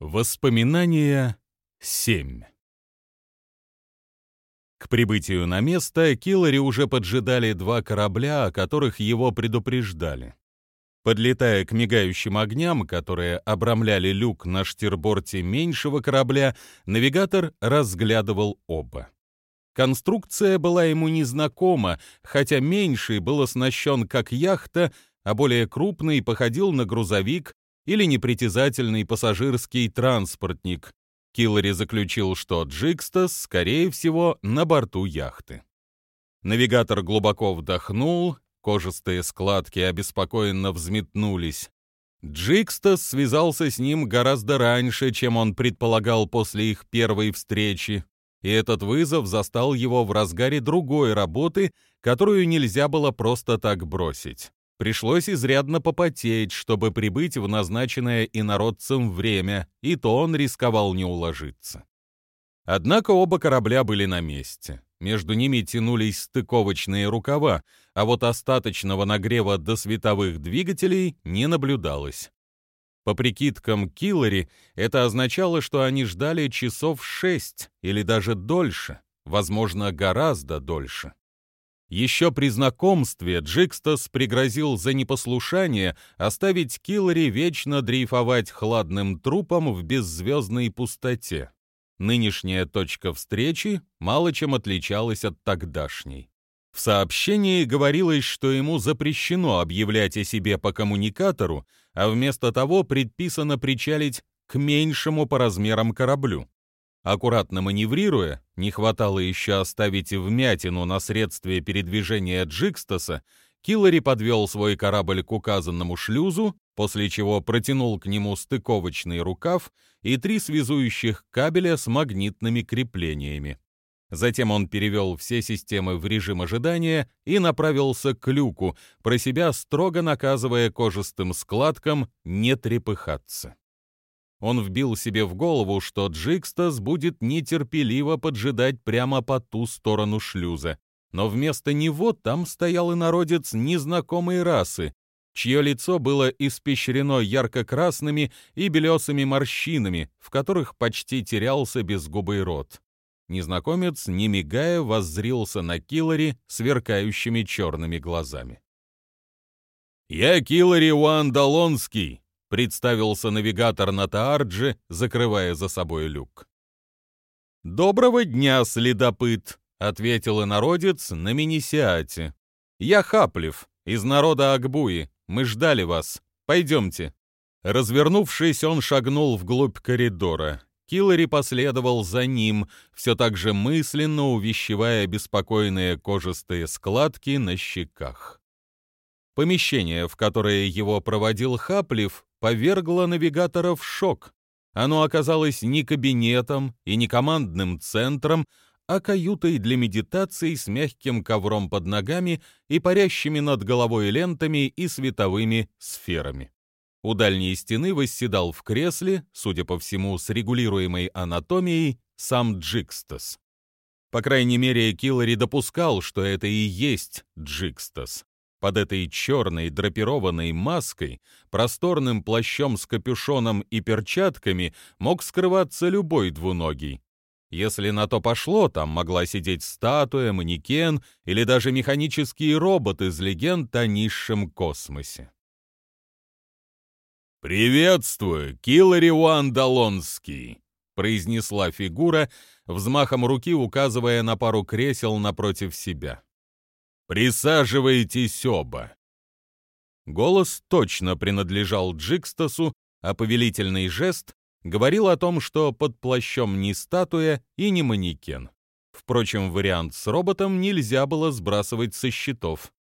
Воспоминания 7 К прибытию на место Киллари уже поджидали два корабля, о которых его предупреждали. Подлетая к мигающим огням, которые обрамляли люк на штирборте меньшего корабля, навигатор разглядывал оба. Конструкция была ему незнакома, хотя меньший был оснащен как яхта, а более крупный походил на грузовик или непритязательный пассажирский транспортник. Киллари заключил, что Джикстас, скорее всего, на борту яхты. Навигатор глубоко вдохнул, кожистые складки обеспокоенно взметнулись. Джикстас связался с ним гораздо раньше, чем он предполагал после их первой встречи, и этот вызов застал его в разгаре другой работы, которую нельзя было просто так бросить. Пришлось изрядно попотеть, чтобы прибыть в назначенное инородцем время, и то он рисковал не уложиться. Однако оба корабля были на месте. Между ними тянулись стыковочные рукава, а вот остаточного нагрева до световых двигателей не наблюдалось. По прикидкам Киллари, это означало, что они ждали часов шесть или даже дольше, возможно, гораздо дольше. Еще при знакомстве Джикстас пригрозил за непослушание оставить Киллари вечно дрейфовать хладным трупом в беззвездной пустоте. Нынешняя точка встречи мало чем отличалась от тогдашней. В сообщении говорилось, что ему запрещено объявлять о себе по коммуникатору, а вместо того предписано причалить к меньшему по размерам кораблю. Аккуратно маневрируя, не хватало еще оставить вмятину на средстве передвижения Джикстаса, Киллари подвел свой корабль к указанному шлюзу, после чего протянул к нему стыковочный рукав и три связующих кабеля с магнитными креплениями. Затем он перевел все системы в режим ожидания и направился к люку, про себя строго наказывая кожистым складкам не трепыхаться. Он вбил себе в голову, что Джикстас будет нетерпеливо поджидать прямо по ту сторону шлюза. Но вместо него там стоял инородец незнакомой расы, чье лицо было испещрено ярко-красными и белесыми морщинами, в которых почти терялся безгубый рот. Незнакомец, не мигая, воззрился на Киллари сверкающими черными глазами. «Я Киллари Уандалонский», представился навигатор на Таарджи, закрывая за собой люк. «Доброго дня, следопыт!» — ответил инородец на Минисиате. «Я Хаплев, из народа Акбуи. Мы ждали вас. Пойдемте». Развернувшись, он шагнул вглубь коридора. Киллари последовал за ним, все так же мысленно увещевая беспокойные кожистые складки на щеках. Помещение, в которое его проводил Хаплев, повергло навигатора в шок. Оно оказалось не кабинетом и не командным центром, а каютой для медитации с мягким ковром под ногами и парящими над головой лентами и световыми сферами. У дальней стены восседал в кресле, судя по всему, с регулируемой анатомией, сам Джикстас. По крайней мере, Киллари допускал, что это и есть Джикстас. Под этой черной драпированной маской, просторным плащом с капюшоном и перчатками мог скрываться любой двуногий. Если на то пошло, там могла сидеть статуя, манекен или даже механический робот из легенд о низшем космосе. «Приветствую, Киллари Уандалонский!» — произнесла фигура, взмахом руки указывая на пару кресел напротив себя. «Присаживайтесь оба!» Голос точно принадлежал Джикстасу, а повелительный жест говорил о том, что под плащом не статуя и не манекен. Впрочем, вариант с роботом нельзя было сбрасывать со счетов.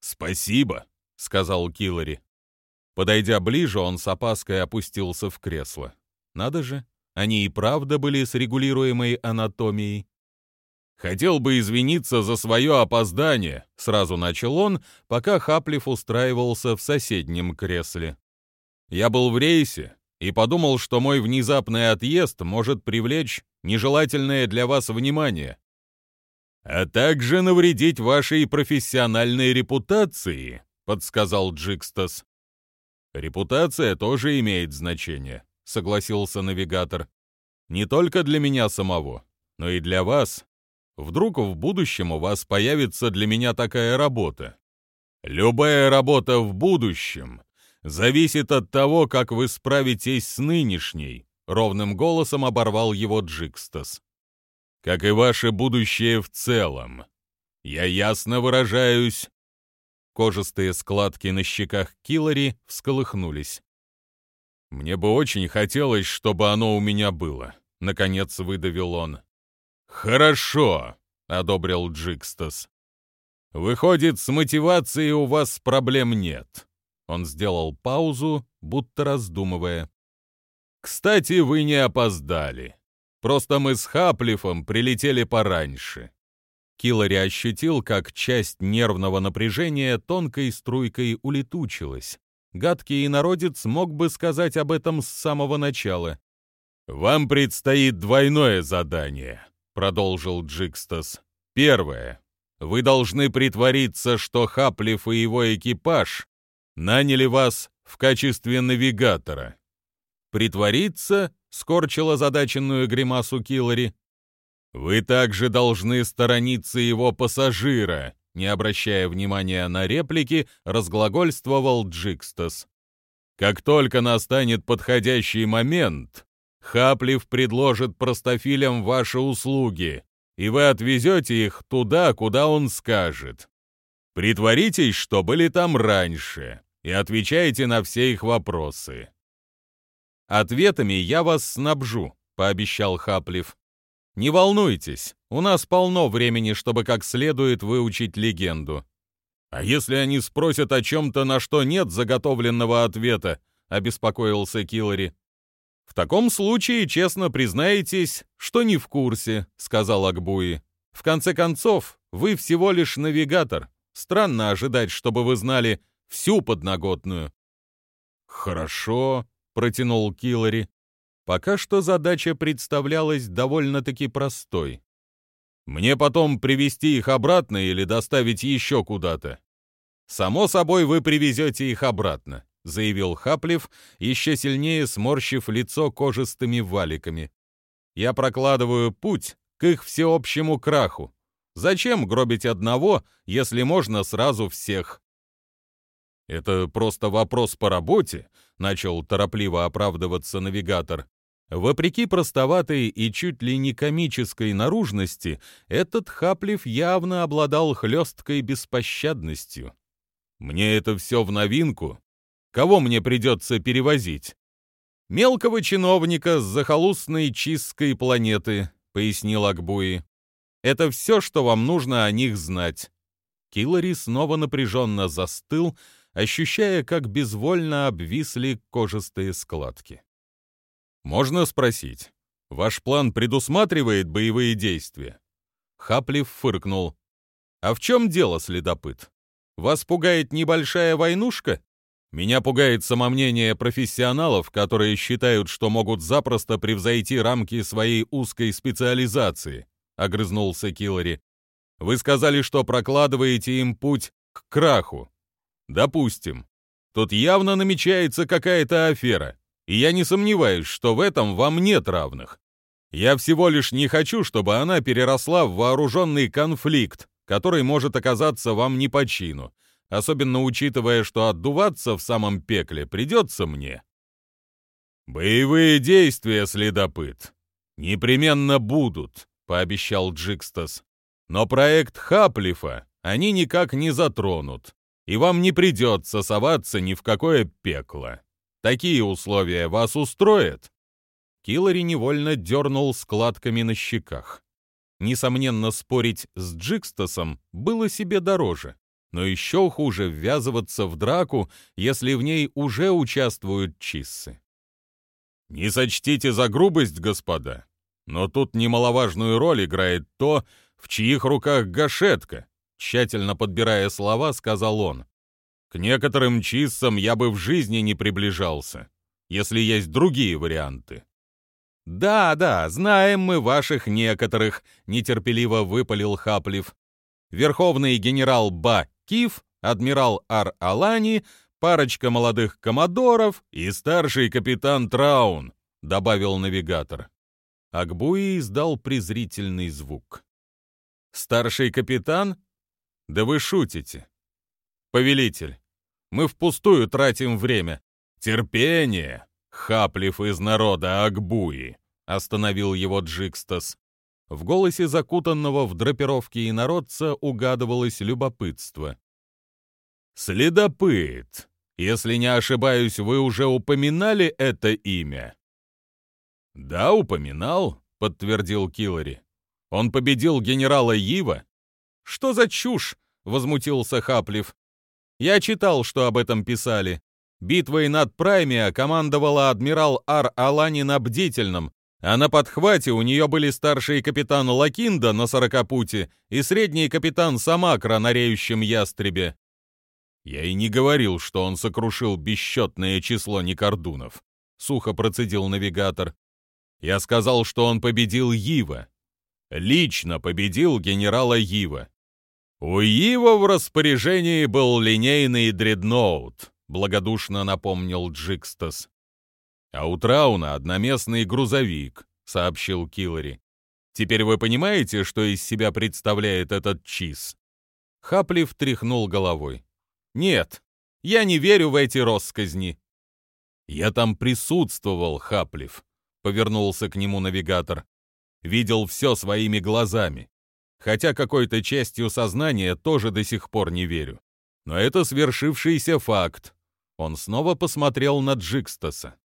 «Спасибо», — сказал Киллари. Подойдя ближе, он с опаской опустился в кресло. Надо же, они и правда были с регулируемой анатомией. «Хотел бы извиниться за свое опоздание», — сразу начал он, пока Хаплев устраивался в соседнем кресле. «Я был в рейсе и подумал, что мой внезапный отъезд может привлечь нежелательное для вас внимание, а также навредить вашей профессиональной репутации», — подсказал Джикстас. «Репутация тоже имеет значение», — согласился навигатор. «Не только для меня самого, но и для вас. Вдруг в будущем у вас появится для меня такая работа. Любая работа в будущем зависит от того, как вы справитесь с нынешней», ровным голосом оборвал его Джикстас. «Как и ваше будущее в целом. Я ясно выражаюсь». Кожистые складки на щеках Киллари всколыхнулись. «Мне бы очень хотелось, чтобы оно у меня было», — наконец выдавил он. «Хорошо», — одобрил Джикстас. «Выходит, с мотивацией у вас проблем нет». Он сделал паузу, будто раздумывая. «Кстати, вы не опоздали. Просто мы с Хаплифом прилетели пораньше». Киллари ощутил, как часть нервного напряжения тонкой струйкой улетучилась. Гадкий народец мог бы сказать об этом с самого начала. «Вам предстоит двойное задание», — продолжил Джикстас. «Первое. Вы должны притвориться, что Хаплев и его экипаж наняли вас в качестве навигатора». «Притвориться?» — скорчил озадаченную гримасу Киллари. «Вы также должны сторониться его пассажира», не обращая внимания на реплики, разглагольствовал Джикстас. «Как только настанет подходящий момент, Хаплив предложит простофилям ваши услуги, и вы отвезете их туда, куда он скажет. Притворитесь, что были там раньше, и отвечайте на все их вопросы». «Ответами я вас снабжу», — пообещал Хаплив. «Не волнуйтесь, у нас полно времени, чтобы как следует выучить легенду». «А если они спросят о чем-то, на что нет заготовленного ответа?» — обеспокоился Киллари. «В таком случае честно признаетесь, что не в курсе», — сказал Акбуи. «В конце концов, вы всего лишь навигатор. Странно ожидать, чтобы вы знали всю подноготную». «Хорошо», — протянул Киллари. Пока что задача представлялась довольно-таки простой. Мне потом привезти их обратно или доставить еще куда-то? Само собой, вы привезете их обратно, заявил Хаплев, еще сильнее сморщив лицо кожистыми валиками. Я прокладываю путь к их всеобщему краху. Зачем гробить одного, если можно сразу всех? Это просто вопрос по работе, начал торопливо оправдываться навигатор. Вопреки простоватой и чуть ли не комической наружности, этот Хаплев явно обладал хлесткой беспощадностью. «Мне это все в новинку. Кого мне придется перевозить?» «Мелкого чиновника с захолустной чистской планеты», — пояснил Акбуи. «Это все, что вам нужно о них знать». Киллари снова напряженно застыл, ощущая, как безвольно обвисли кожистые складки. Можно спросить, ваш план предусматривает боевые действия? Хаплив фыркнул. А в чем дело, следопыт? Вас пугает небольшая войнушка? Меня пугает самомнение профессионалов, которые считают, что могут запросто превзойти рамки своей узкой специализации, огрызнулся Киллари. Вы сказали, что прокладываете им путь к краху. Допустим. Тут явно намечается какая-то афера и я не сомневаюсь, что в этом вам нет равных. Я всего лишь не хочу, чтобы она переросла в вооруженный конфликт, который может оказаться вам не по чину, особенно учитывая, что отдуваться в самом пекле придется мне. «Боевые действия, следопыт, непременно будут», — пообещал Джикстас. «Но проект Хаплифа они никак не затронут, и вам не придется соваться ни в какое пекло». Такие условия вас устроят?» Киллари невольно дернул складками на щеках. Несомненно, спорить с Джикстасом было себе дороже, но еще хуже ввязываться в драку, если в ней уже участвуют чиссы. «Не сочтите за грубость, господа, но тут немаловажную роль играет то, в чьих руках гашетка», тщательно подбирая слова, сказал он. К некоторым чиссам я бы в жизни не приближался, если есть другие варианты. «Да, да, знаем мы ваших некоторых», — нетерпеливо выпалил Хаплев. «Верховный генерал Ба Киф, адмирал Ар-Алани, парочка молодых коммодоров и старший капитан Траун», — добавил навигатор. Акбуи издал презрительный звук. «Старший капитан? Да вы шутите. Повелитель, мы впустую тратим время. Терпение, хаплив из народа Акбуи!» — остановил его Джикстас. В голосе закутанного в драпировки инородца угадывалось любопытство. «Следопыт! Если не ошибаюсь, вы уже упоминали это имя?» «Да, упоминал», — подтвердил Киллари. «Он победил генерала Ива?» «Что за чушь?» — возмутился Хаплив. «Я читал, что об этом писали. Битвой над Праймия командовала адмирал Ар-Алани на Бдительном, а на подхвате у нее были старший капитан Лакинда на сорокопуте и средний капитан Самакра на реющем ястребе. Я и не говорил, что он сокрушил бесчетное число некордунов. Сухо процедил навигатор. Я сказал, что он победил Ива. Лично победил генерала Ива. У Ива в распоряжении был линейный дредноут, благодушно напомнил Джикстас. А у Трауна одноместный грузовик, сообщил Киллари. Теперь вы понимаете, что из себя представляет этот чиз? Хапли втряхнул головой. Нет, я не верю в эти россказни. Я там присутствовал, Хаплив, повернулся к нему навигатор. Видел все своими глазами. Хотя какой-то частью сознания тоже до сих пор не верю. Но это свершившийся факт. Он снова посмотрел на Джикстаса.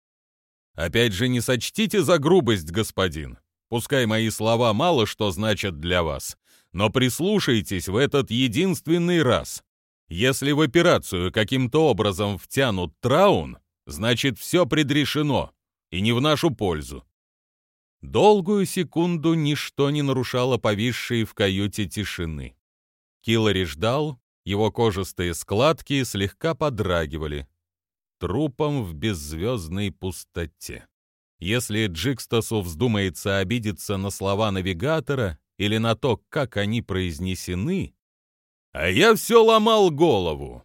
Опять же, не сочтите за грубость, господин. Пускай мои слова мало что значат для вас, но прислушайтесь в этот единственный раз. Если в операцию каким-то образом втянут Траун, значит, все предрешено, и не в нашу пользу. Долгую секунду ничто не нарушало повисшей в каюте тишины. Киллари ждал, его кожистые складки слегка подрагивали. Трупом в беззвездной пустоте. Если Джикстасу вздумается обидеться на слова навигатора или на то, как они произнесены, а я все ломал голову.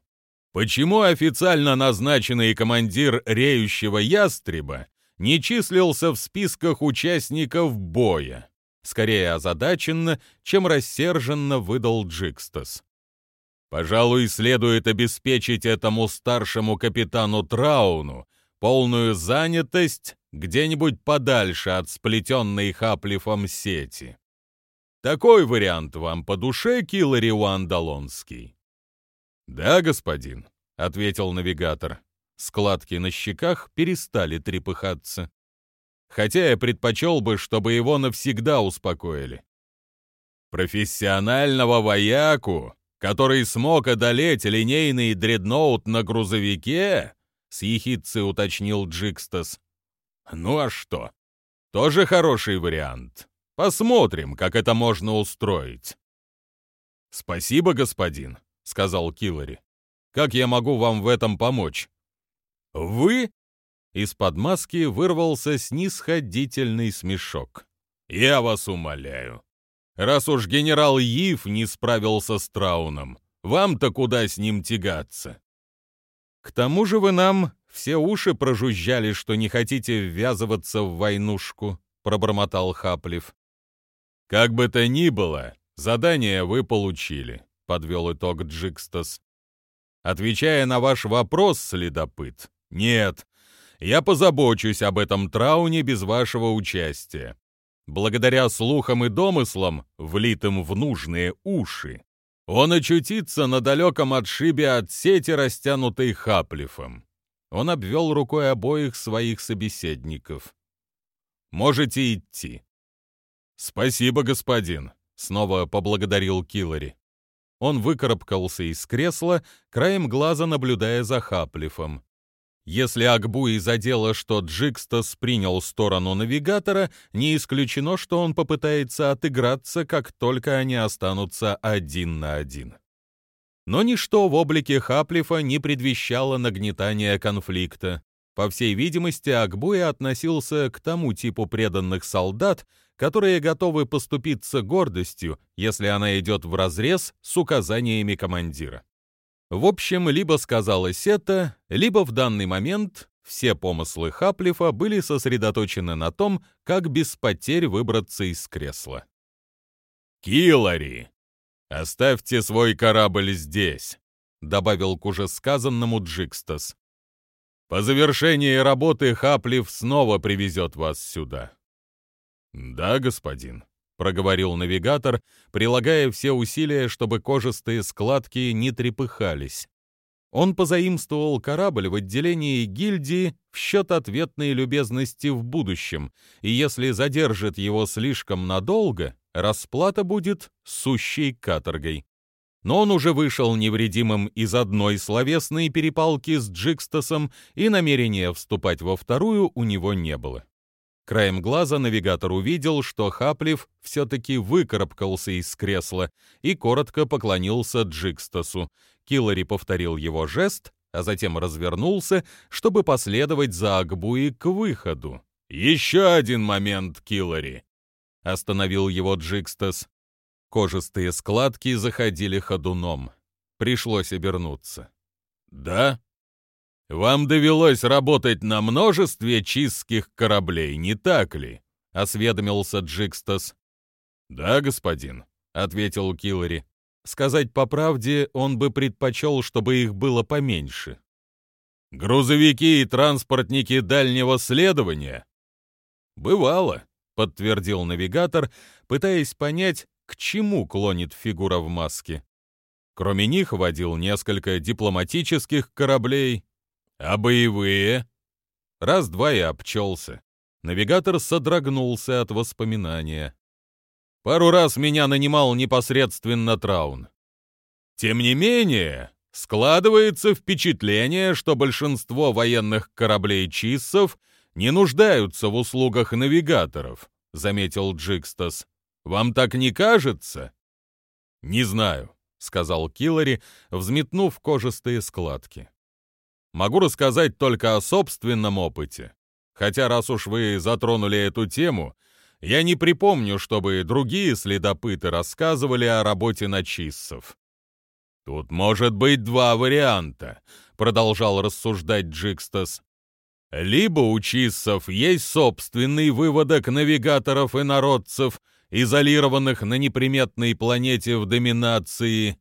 Почему официально назначенный командир реющего ястреба не числился в списках участников боя? Скорее озадаченно, чем рассерженно выдал Джикстас. Пожалуй, следует обеспечить этому старшему капитану Трауну полную занятость где-нибудь подальше от сплетенной Хаплифом сети. Такой вариант вам по душе, Киллари Уандалонский?» «Да, господин», — ответил навигатор. Складки на щеках перестали трепыхаться. Хотя я предпочел бы, чтобы его навсегда успокоили. Профессионального вояку, который смог одолеть линейный дредноут на грузовике, с уточнил Джикстас. Ну а что? Тоже хороший вариант. Посмотрим, как это можно устроить. Спасибо, господин, сказал Киллари. Как я могу вам в этом помочь? Вы? Из-под маски вырвался снисходительный смешок. Я вас умоляю. Раз уж генерал Ив не справился с Трауном, вам-то куда с ним тягаться? К тому же вы нам все уши прожужжали, что не хотите ввязываться в войнушку, пробормотал Хаплев. «Как бы то ни было, задание вы получили», — подвел итог Джикстас. «Отвечая на ваш вопрос, следопыт, нет, я позабочусь об этом трауне без вашего участия. Благодаря слухам и домыслам, влитым в нужные уши, он очутится на далеком отшибе от сети, растянутой Хаплифом. Он обвел рукой обоих своих собеседников. «Можете идти». «Спасибо, господин», — снова поблагодарил Киллари. Он выкарабкался из кресла, краем глаза наблюдая за Хаплифом. Если Акбуи задело, что Джикстас принял сторону навигатора, не исключено, что он попытается отыграться, как только они останутся один на один. Но ничто в облике Хаплифа не предвещало нагнетания конфликта. По всей видимости, Акбуи относился к тому типу преданных солдат, которые готовы поступиться гордостью, если она идет вразрез с указаниями командира. В общем, либо сказалось это, либо в данный момент все помыслы Хаплифа были сосредоточены на том, как без потерь выбраться из кресла. «Киллари, оставьте свой корабль здесь», — добавил к уже сказанному Джикстас. «По завершении работы Хаплиф снова привезет вас сюда». «Да, господин», — проговорил навигатор, прилагая все усилия, чтобы кожистые складки не трепыхались. Он позаимствовал корабль в отделении гильдии в счет ответной любезности в будущем, и если задержит его слишком надолго, расплата будет сущей каторгой. Но он уже вышел невредимым из одной словесной перепалки с Джикстасом, и намерения вступать во вторую у него не было. Краем глаза навигатор увидел, что Хаплив все-таки выкарабкался из кресла и коротко поклонился Джикстасу. Киллари повторил его жест, а затем развернулся, чтобы последовать за Акбуи к выходу. «Еще один момент, Киллари!» — остановил его Джикстас. Кожистые складки заходили ходуном. Пришлось обернуться. «Да?» «Вам довелось работать на множестве чистских кораблей, не так ли?» — осведомился Джикстас. «Да, господин», — ответил Киллари. Сказать по правде, он бы предпочел, чтобы их было поменьше. «Грузовики и транспортники дальнего следования?» «Бывало», — подтвердил навигатор, пытаясь понять, к чему клонит фигура в маске. Кроме них водил несколько дипломатических кораблей, а боевые? Раз-два и обчелся. Навигатор содрогнулся от воспоминания. Пару раз меня нанимал непосредственно Траун. Тем не менее, складывается впечатление, что большинство военных кораблей Чиссов не нуждаются в услугах навигаторов, заметил Джикстас. Вам так не кажется? Не знаю, сказал Киллари, взметнув кожистые складки. Могу рассказать только о собственном опыте. Хотя раз уж вы затронули эту тему, я не припомню, чтобы другие следопыты рассказывали о работе начиссов. Тут может быть два варианта, продолжал рассуждать Джикстас. Либо у чиссов есть собственный выводок навигаторов и народцев, изолированных на неприметной планете в доминации.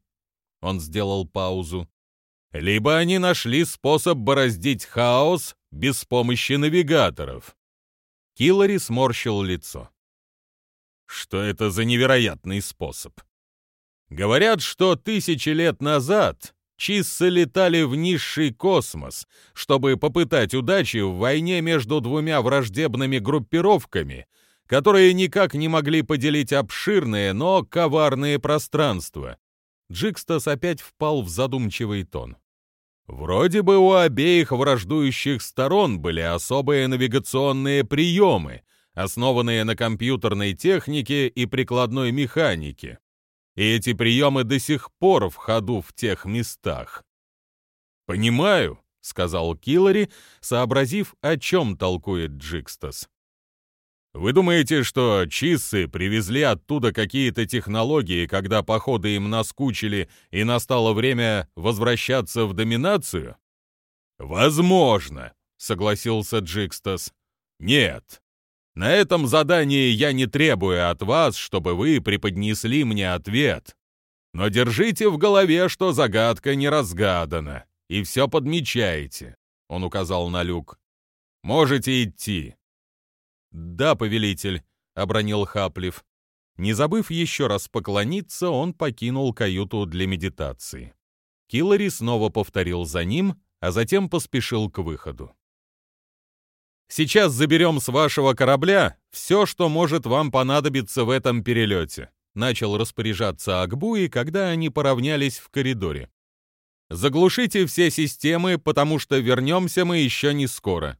Он сделал паузу либо они нашли способ бороздить хаос без помощи навигаторов. Киллари сморщил лицо. Что это за невероятный способ? Говорят, что тысячи лет назад Чиссы летали в низший космос, чтобы попытать удачи в войне между двумя враждебными группировками, которые никак не могли поделить обширные, но коварные пространства. Джикстас опять впал в задумчивый тон. Вроде бы у обеих враждующих сторон были особые навигационные приемы, основанные на компьютерной технике и прикладной механике. И эти приемы до сих пор в ходу в тех местах. «Понимаю», — сказал Киллари, сообразив, о чем толкует Джикстас. Вы думаете, что чиссы привезли оттуда какие-то технологии, когда походы им наскучили и настало время возвращаться в доминацию? Возможно, согласился Джикстас. Нет. На этом задании я не требую от вас, чтобы вы преподнесли мне ответ. Но держите в голове, что загадка не разгадана, и все подмечайте, он указал на люк. Можете идти. «Да, повелитель», — обронил Хаплив. Не забыв еще раз поклониться, он покинул каюту для медитации. Киллари снова повторил за ним, а затем поспешил к выходу. «Сейчас заберем с вашего корабля все, что может вам понадобиться в этом перелете», начал распоряжаться Акбуи, когда они поравнялись в коридоре. «Заглушите все системы, потому что вернемся мы еще не скоро».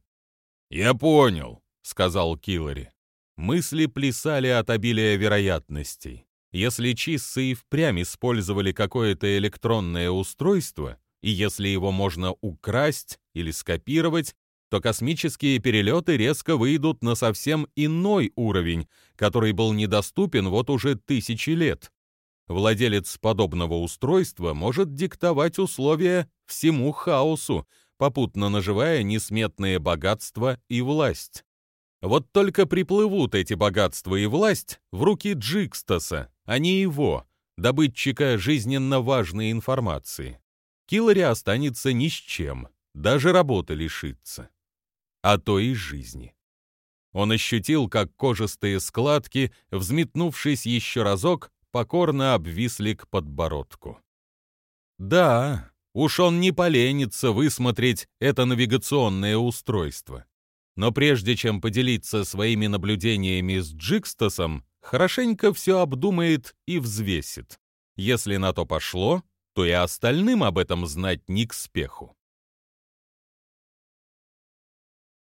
«Я понял», сказал Киллари. Мысли плясали от обилия вероятностей. Если чиссы и впрямь использовали какое-то электронное устройство, и если его можно украсть или скопировать, то космические перелеты резко выйдут на совсем иной уровень, который был недоступен вот уже тысячи лет. Владелец подобного устройства может диктовать условия всему хаосу, попутно наживая несметные богатства и власть. Вот только приплывут эти богатства и власть в руки Джикстаса, а не его, добытчика жизненно важной информации. Киллари останется ни с чем, даже работы лишится. А то и жизни. Он ощутил, как кожистые складки, взметнувшись еще разок, покорно обвисли к подбородку. Да, уж он не поленится высмотреть это навигационное устройство. Но прежде чем поделиться своими наблюдениями с Джикстасом, хорошенько все обдумает и взвесит. Если на то пошло, то и остальным об этом знать не к спеху.